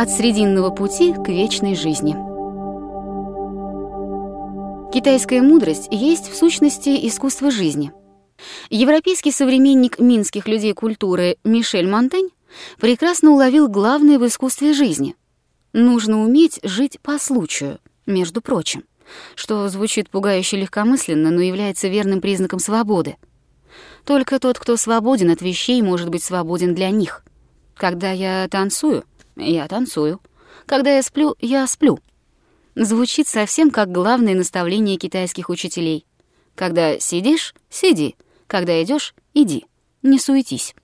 От срединного пути к вечной жизни. Китайская мудрость есть в сущности искусство жизни. Европейский современник минских людей культуры Мишель Монтень прекрасно уловил главное в искусстве жизни. Нужно уметь жить по случаю, между прочим, что звучит пугающе легкомысленно, но является верным признаком свободы. Только тот, кто свободен от вещей, может быть свободен для них. Когда я танцую, я танцую. Когда я сплю, я сплю. Звучит совсем как главное наставление китайских учителей. Когда сидишь — сиди. Когда идешь — иди. Не суетись.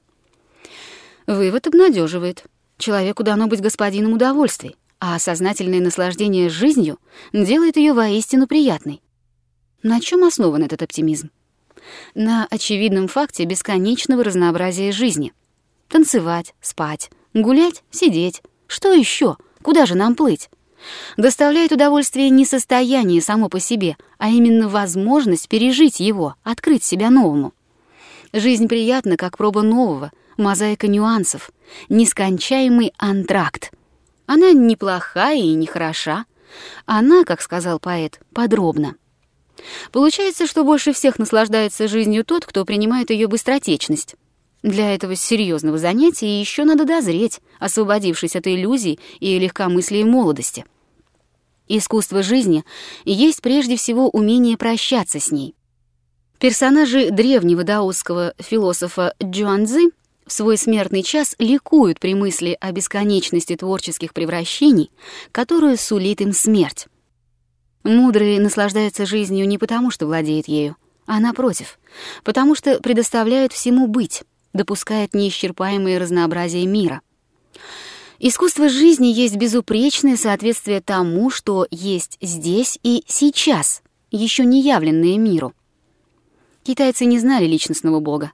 Вывод обнадеживает. Человеку дано быть господином удовольствий, а сознательное наслаждение жизнью делает ее воистину приятной. На чем основан этот оптимизм? На очевидном факте бесконечного разнообразия жизни. Танцевать, спать, гулять, сидеть. Что еще? Куда же нам плыть? Доставляет удовольствие не состояние само по себе, а именно возможность пережить его, открыть себя новому. Жизнь приятна, как проба нового, мозаика нюансов, нескончаемый антракт. Она неплохая и не хороша. Она, как сказал поэт, подробна. Получается, что больше всех наслаждается жизнью тот, кто принимает ее быстротечность. Для этого серьезного занятия еще надо дозреть, освободившись от иллюзий и легкомыслия молодости. Искусство жизни есть прежде всего умение прощаться с ней. Персонажи древнего даосского философа Джуанзы в свой смертный час ликуют при мысли о бесконечности творческих превращений, которую сулит им смерть. Мудрый наслаждается жизнью не потому, что владеет ею, а напротив, потому что предоставляет всему быть, допускает неисчерпаемое разнообразие мира. Искусство жизни есть безупречное соответствие тому, что есть здесь и сейчас, еще не явленное миру. Китайцы не знали личностного бога.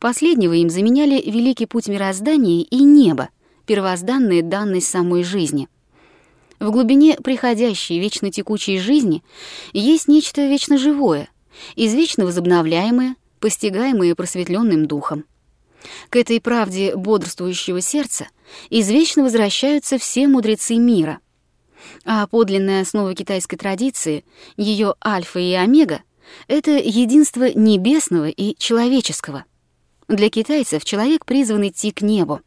Последнего им заменяли великий путь мироздания и небо, первозданная данность самой жизни. В глубине приходящей, вечно текучей жизни есть нечто вечно живое, извечно возобновляемое, постигаемое просветленным духом. К этой правде бодрствующего сердца извечно возвращаются все мудрецы мира. А подлинная основа китайской традиции, ее альфа и омега, это единство небесного и человеческого. Для китайцев человек призван идти к небу.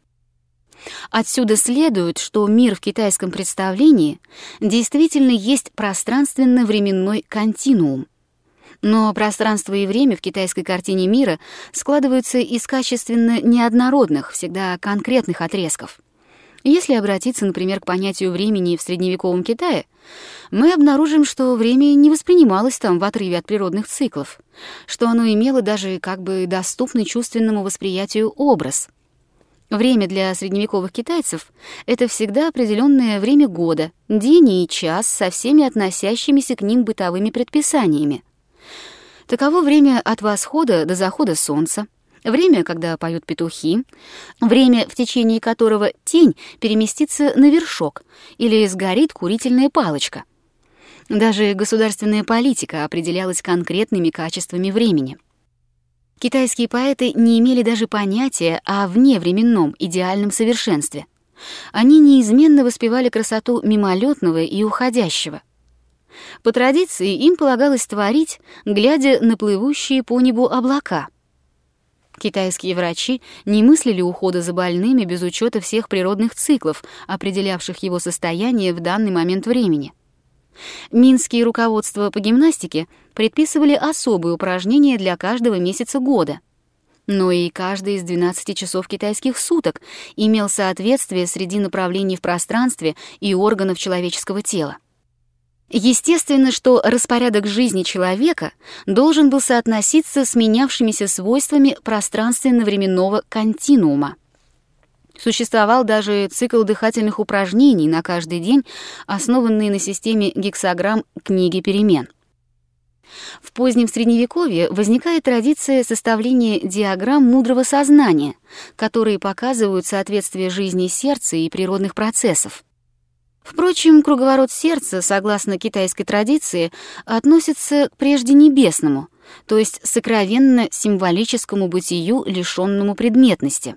Отсюда следует, что мир в китайском представлении действительно есть пространственно-временной континуум. Но пространство и время в китайской картине мира складываются из качественно неоднородных, всегда конкретных отрезков. Если обратиться, например, к понятию времени в средневековом Китае, мы обнаружим, что время не воспринималось там в отрыве от природных циклов, что оно имело даже как бы доступный чувственному восприятию образ. Время для средневековых китайцев — это всегда определенное время года, день и час со всеми относящимися к ним бытовыми предписаниями. Таково время от восхода до захода солнца, время, когда поют петухи, время, в течение которого тень переместится на вершок или сгорит курительная палочка — даже государственная политика определялась конкретными качествами времени. Китайские поэты не имели даже понятия о вневременном идеальном совершенстве. Они неизменно воспевали красоту мимолетного и уходящего. По традиции им полагалось творить, глядя на плывущие по небу облака. Китайские врачи не мыслили ухода за больными без учета всех природных циклов, определявших его состояние в данный момент времени — Минские руководства по гимнастике предписывали особые упражнения для каждого месяца года. Но и каждый из 12 часов китайских суток имел соответствие среди направлений в пространстве и органов человеческого тела. Естественно, что распорядок жизни человека должен был соотноситься с менявшимися свойствами пространственно-временного континуума. Существовал даже цикл дыхательных упражнений на каждый день, основанный на системе гексограмм книги перемен. В позднем Средневековье возникает традиция составления диаграмм мудрого сознания, которые показывают соответствие жизни сердца и природных процессов. Впрочем, круговорот сердца, согласно китайской традиции, относится к прежде небесному, то есть сокровенно-символическому бытию, лишенному предметности.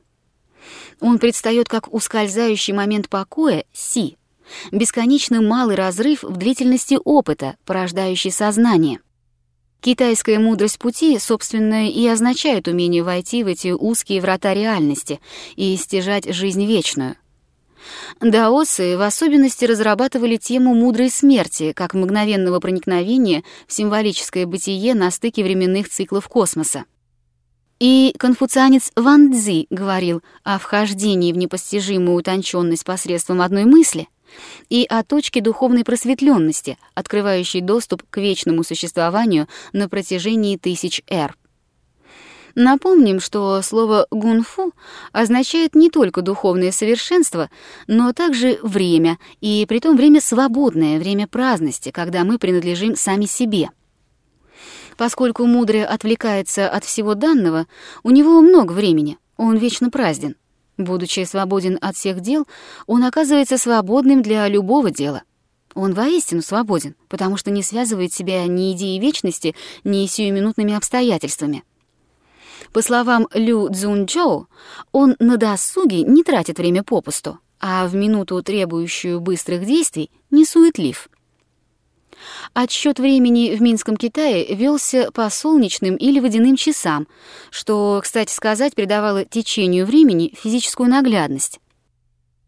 Он предстает как ускользающий момент покоя си, бесконечно малый разрыв в длительности опыта, порождающий сознание. Китайская мудрость пути, собственно, и означает умение войти в эти узкие врата реальности и стяжать жизнь вечную. Даосы в особенности разрабатывали тему мудрой смерти как мгновенного проникновения в символическое бытие на стыке временных циклов космоса. И конфуцианец Ван Цзи говорил о вхождении в непостижимую утонченность посредством одной мысли и о точке духовной просветленности, открывающей доступ к вечному существованию на протяжении тысяч эр. Напомним, что слово «гунфу» означает не только духовное совершенство, но также время, и притом время свободное, время праздности, когда мы принадлежим сами себе. Поскольку мудрый отвлекается от всего данного, у него много времени, он вечно празден. Будучи свободен от всех дел, он оказывается свободным для любого дела. Он воистину свободен, потому что не связывает себя ни идеей вечности, ни сиюминутными обстоятельствами. По словам Лю Цзунчжоу, он на досуге не тратит время попусту, а в минуту, требующую быстрых действий, не суетлив. Отсчет времени в Минском Китае велся по солнечным или водяным часам, что, кстати сказать, придавало течению времени физическую наглядность.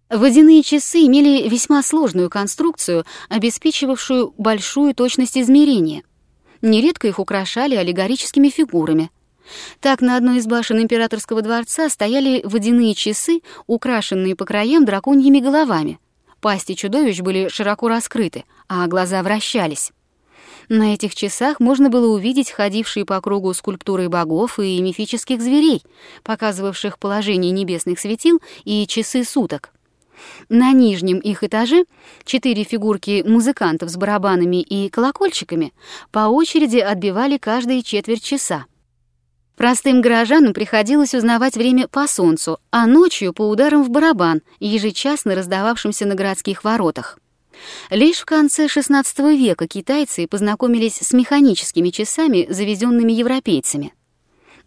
Водяные часы имели весьма сложную конструкцию, обеспечивавшую большую точность измерения. Нередко их украшали аллегорическими фигурами. Так на одной из башен императорского дворца стояли водяные часы, украшенные по краям драконьими головами. Пасти чудовищ были широко раскрыты, а глаза вращались. На этих часах можно было увидеть ходившие по кругу скульптуры богов и мифических зверей, показывавших положение небесных светил и часы суток. На нижнем их этаже четыре фигурки музыкантов с барабанами и колокольчиками по очереди отбивали каждые четверть часа. Простым горожанам приходилось узнавать время по солнцу, а ночью по ударам в барабан, ежечасно раздававшимся на городских воротах. Лишь в конце XVI века китайцы познакомились с механическими часами, завезенными европейцами.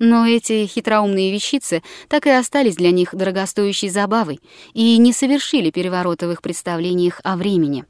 Но эти хитроумные вещицы так и остались для них дорогостоящей забавой и не совершили переворота в их представлениях о времени.